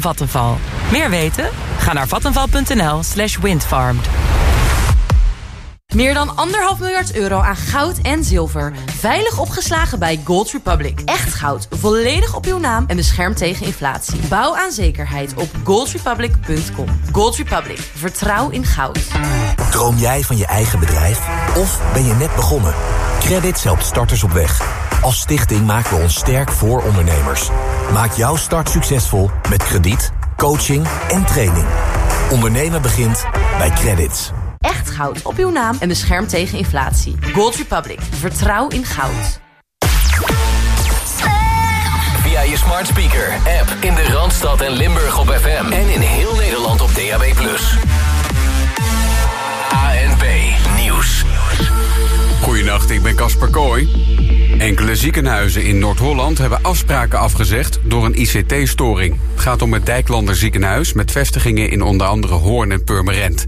van Vattenval. Meer weten? Ga naar vattenval.nl slash windfarmed. Meer dan anderhalf miljard euro aan goud en zilver. Veilig opgeslagen bij Gold Republic. Echt goud, volledig op uw naam en beschermd tegen inflatie. Bouw aan zekerheid op goldrepublic.com. Gold Republic, vertrouw in goud. Droom jij van je eigen bedrijf? Of ben je net begonnen? Credits helpt starters op weg. Als stichting maken we ons sterk voor ondernemers. Maak jouw start succesvol met krediet, coaching en training. Ondernemen begint bij Credits. Echt goud op uw naam en beschermd tegen inflatie. Gold Republic, vertrouw in goud. Via je smart speaker, app in de Randstad en Limburg op FM. En in heel Nederland op DAB+. Goedenacht, ik ben Casper Kooi. Enkele ziekenhuizen in Noord-Holland hebben afspraken afgezegd door een ICT-storing. Het gaat om het Dijklander ziekenhuis met vestigingen in onder andere Hoorn en Purmerend.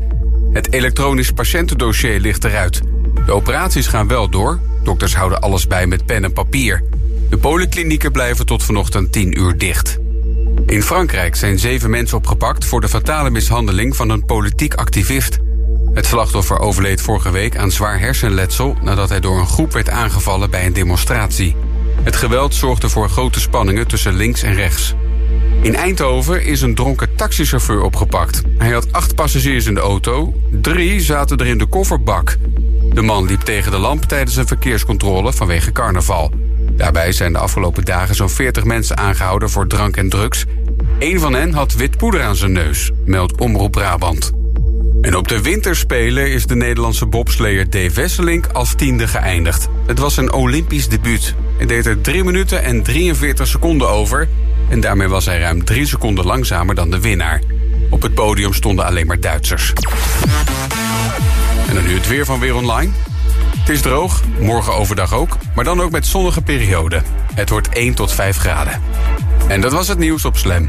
Het elektronisch patiëntendossier ligt eruit. De operaties gaan wel door. Dokters houden alles bij met pen en papier. De polyklinieken blijven tot vanochtend 10 uur dicht. In Frankrijk zijn zeven mensen opgepakt voor de fatale mishandeling van een politiek activist. Het slachtoffer overleed vorige week aan zwaar hersenletsel nadat hij door een groep werd aangevallen bij een demonstratie. Het geweld zorgde voor grote spanningen tussen links en rechts. In Eindhoven is een dronken taxichauffeur opgepakt. Hij had acht passagiers in de auto, drie zaten er in de kofferbak. De man liep tegen de lamp tijdens een verkeerscontrole vanwege carnaval. Daarbij zijn de afgelopen dagen zo'n 40 mensen aangehouden voor drank en drugs. Eén van hen had wit poeder aan zijn neus, meldt Omroep Brabant. En op de winterspelen is de Nederlandse bobsleer Dave Wesselink als tiende geëindigd. Het was een Olympisch debuut. Hij deed er 3 minuten en 43 seconden over... en daarmee was hij ruim 3 seconden langzamer dan de winnaar. Op het podium stonden alleen maar Duitsers. En dan nu het weer van Weer Online. Het is droog, morgen overdag ook, maar dan ook met zonnige perioden. Het wordt 1 tot 5 graden. En dat was het nieuws op Slam.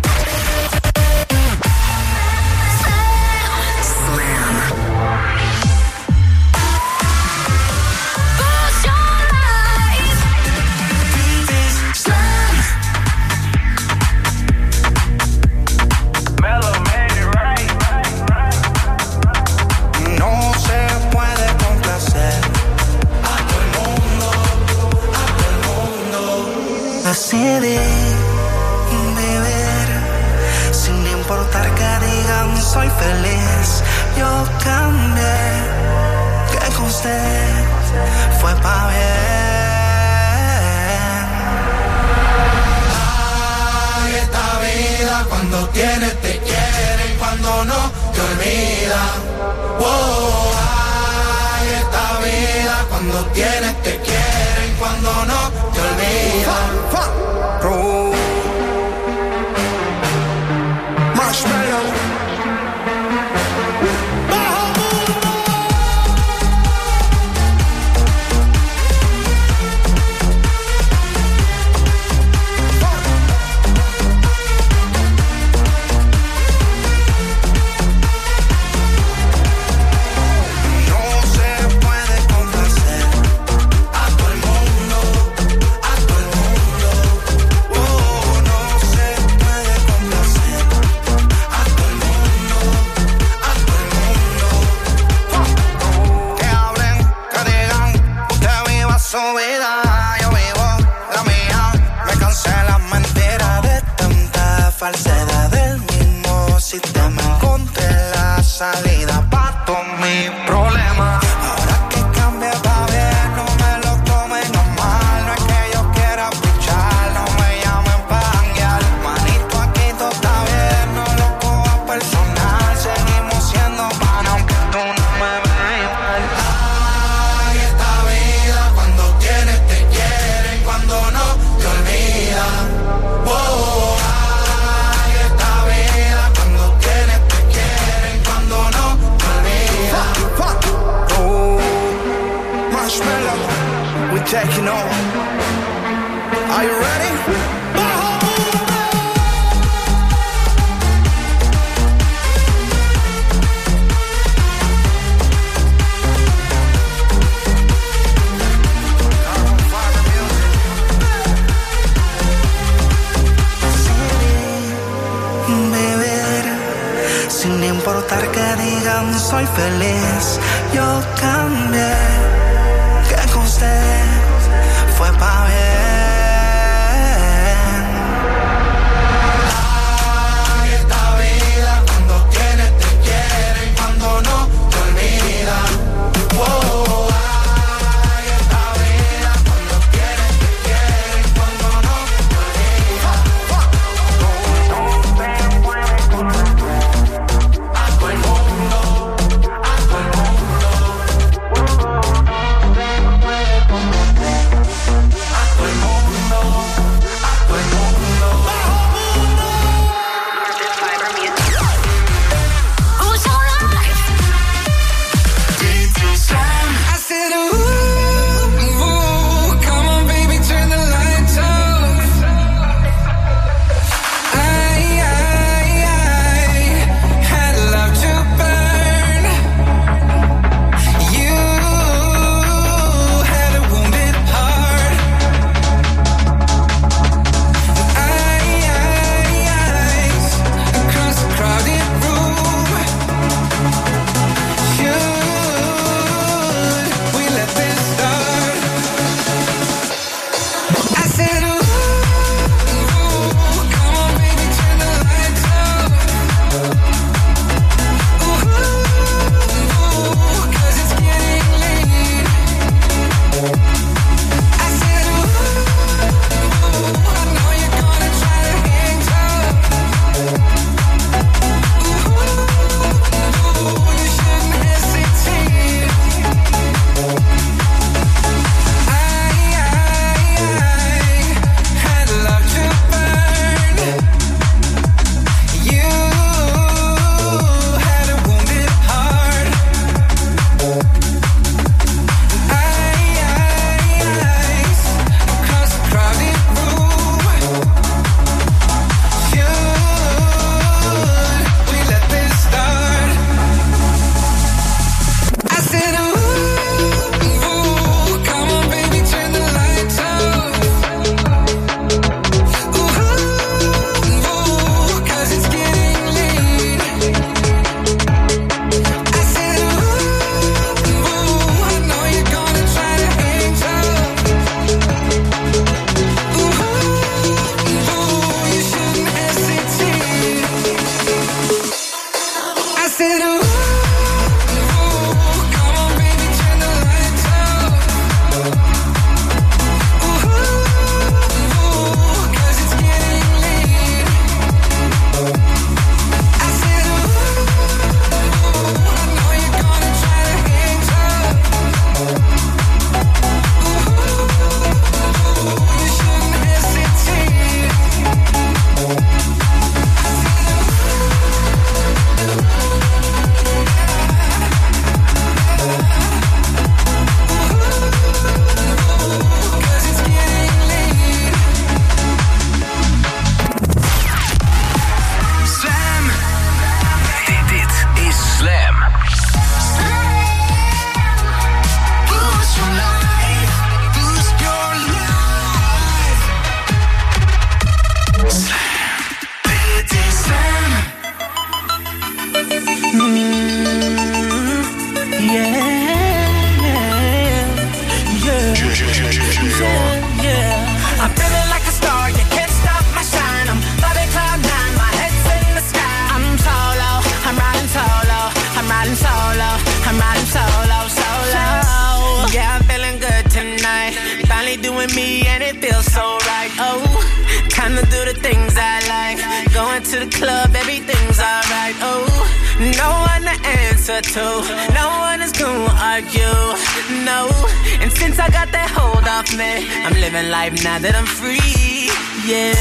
I got that hold off me. I'm living life now that I'm free. Yeah.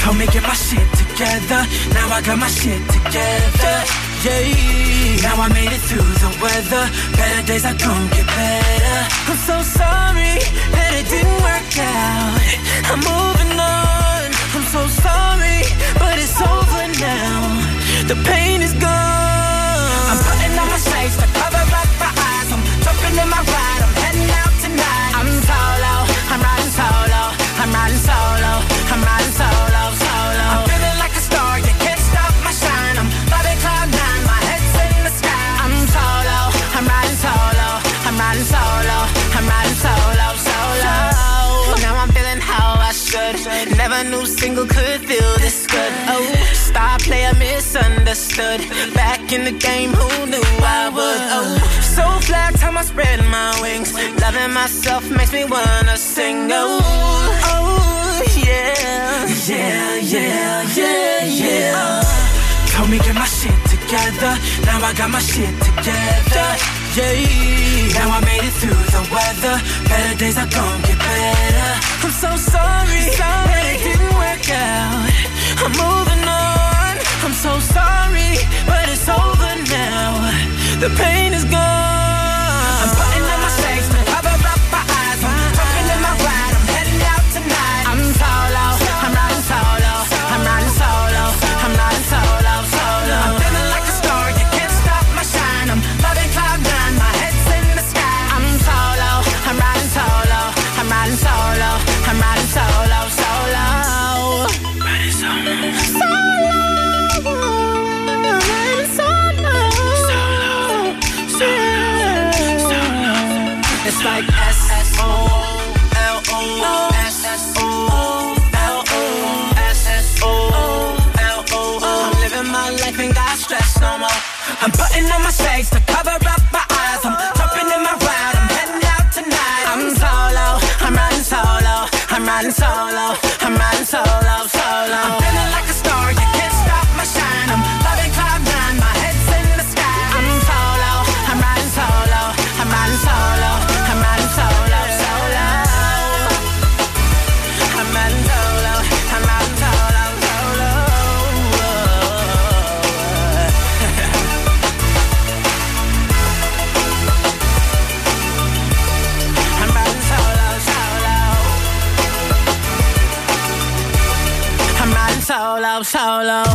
Come me get my shit together. Now I got my shit together. Yeah. Now I made it through the weather. Better days are gonna get better. I'm so sorry that it didn't work out. I'm moving on. I'm so sorry, but it's over now. The pain is gone. I'm putting on my shades to cover up my eyes. I'm jumping in my ride. new single could feel this good. Oh, star player misunderstood. Back in the game, who knew I would? Oh, so fly, time I spread my wings. Loving myself makes me wanna sing. Oh, oh, yeah, yeah, yeah, yeah, yeah. Tell me, get my shit together. Now I got my shit together. Yeah. Now I made it through the weather. Better days are gonna get better. I'm so sorry, sorry that it didn't work out. I'm moving on. I'm so sorry, but it's over now. The pain is gone. like S O L O S O L O S O L O. I'm living my life and got stress no more. I'm putting on my how long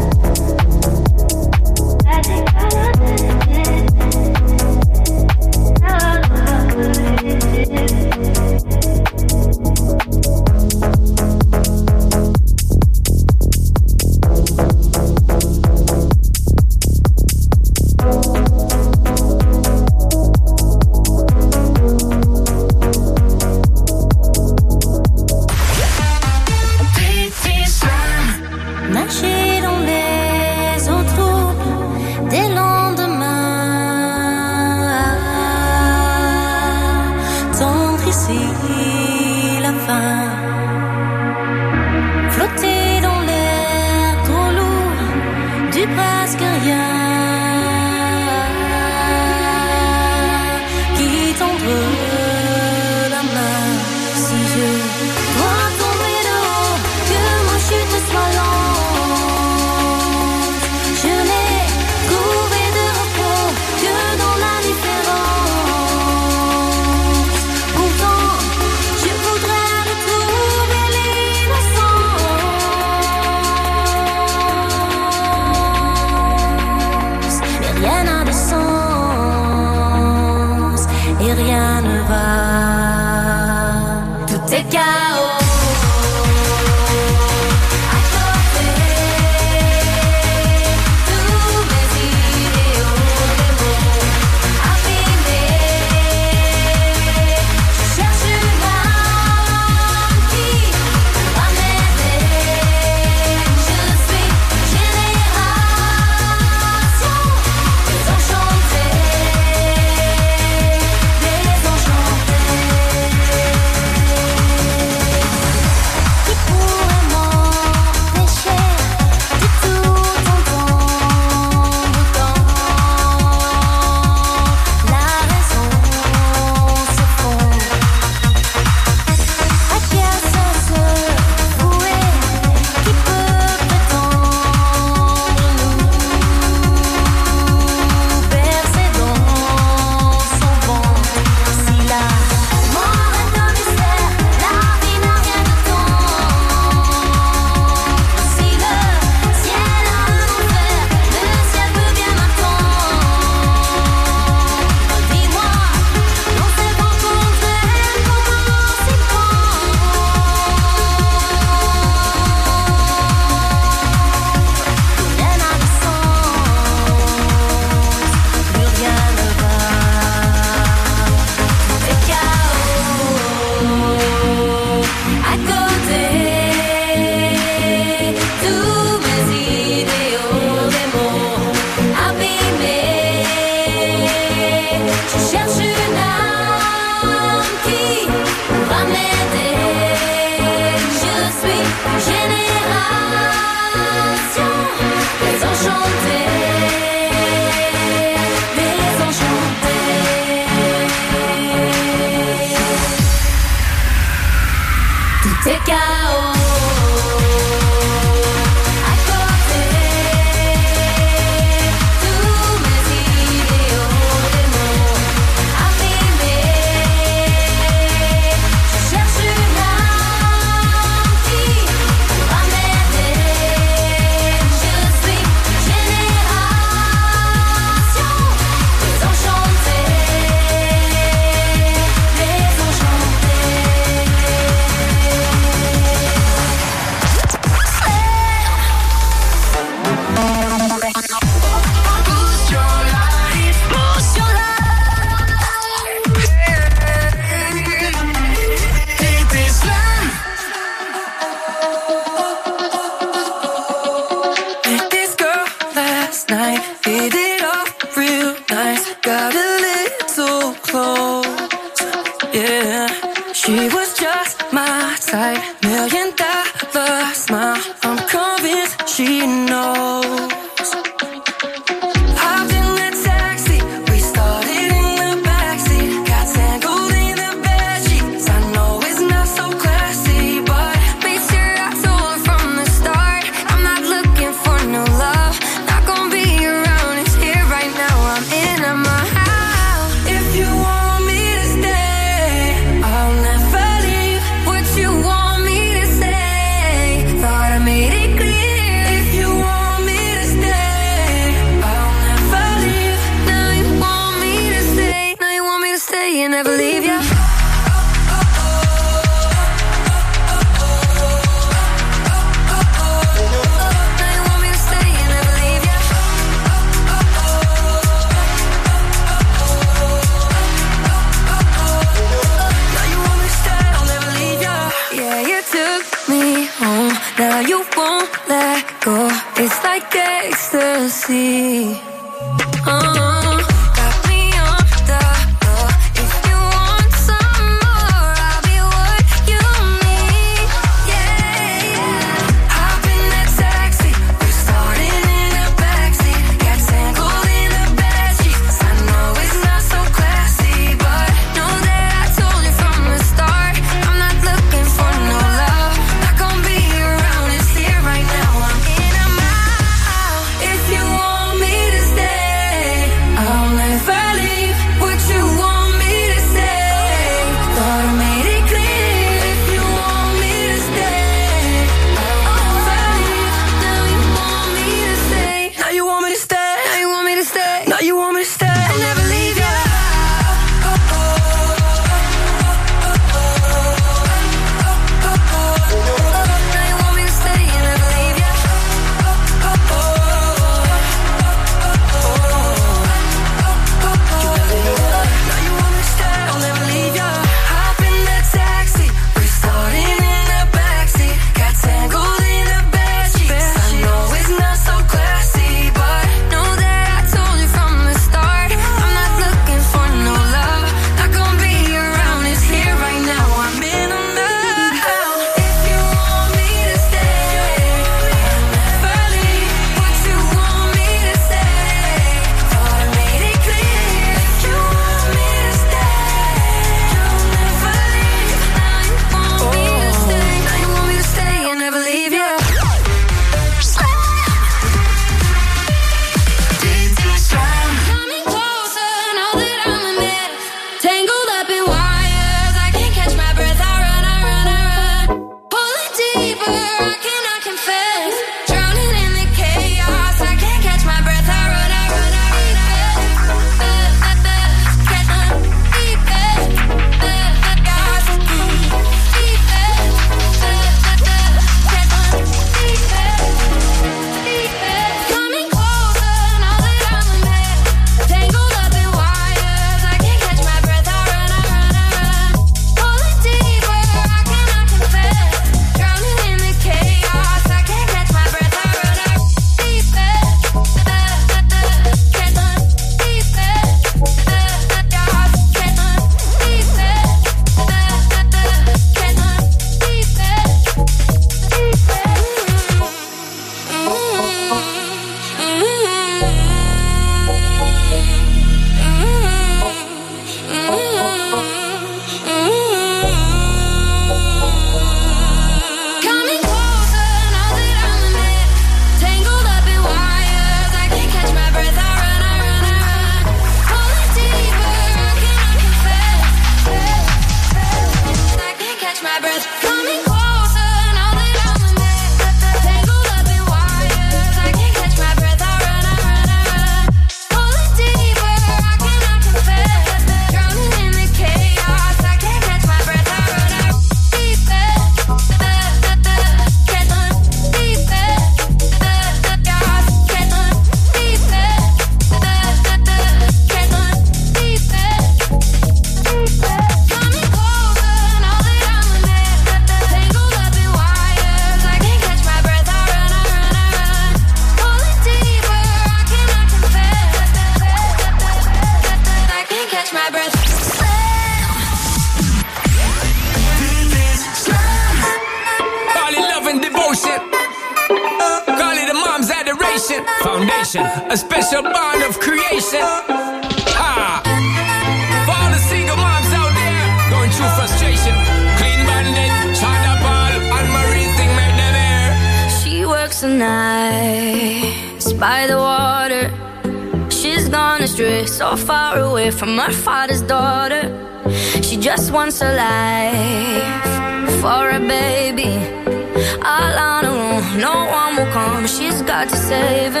hard to save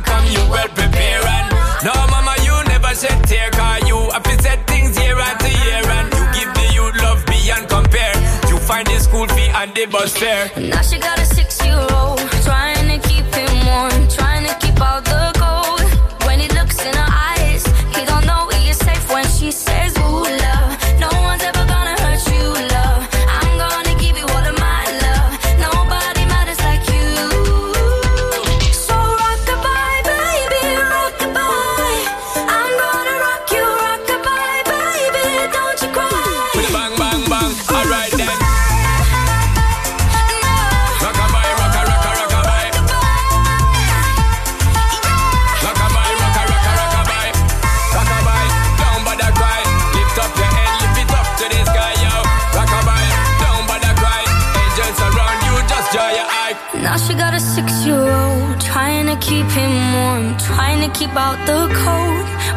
come, you well prepare and No mama, you never said tear Cause you have said things year after year. And you give the youth love beyond compare. You find the school fee and the bus fare. Now she got a sick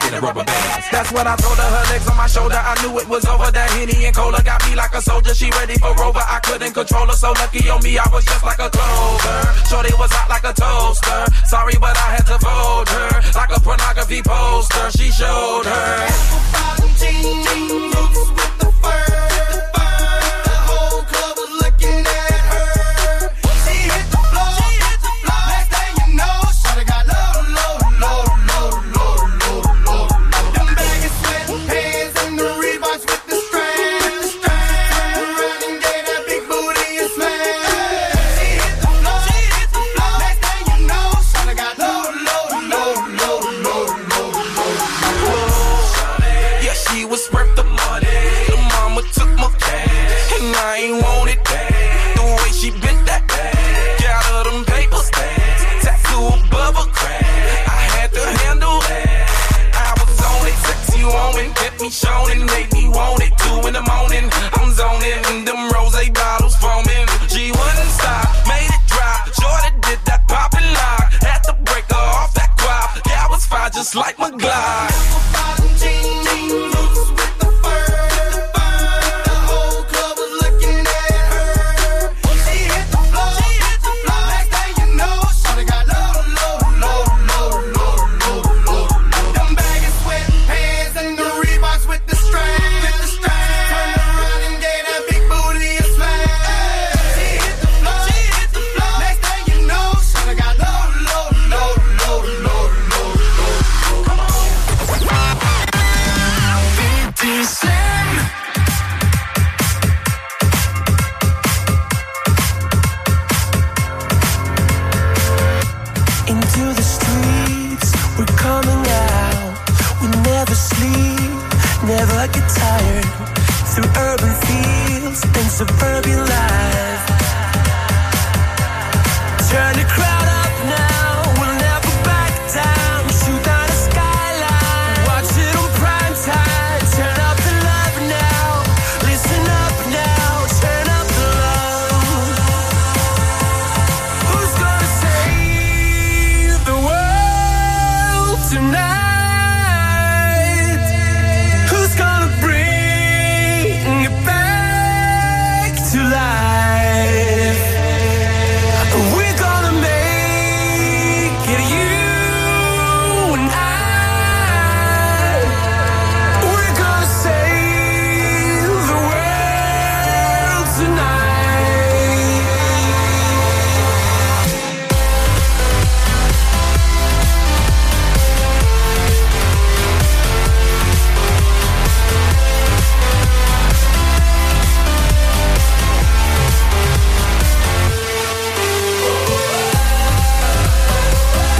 mind a rubber band. That's what I told her. Her legs on my shoulder. I knew it was over. That Henny and Cola got me like a soldier. She ready for Rover. I couldn't control her. So lucky on me, I was just like a clover. Shorty was hot like a toaster. Sorry, but I had to fold her like a pornography poster. She showed her. Apple bottom jeans, with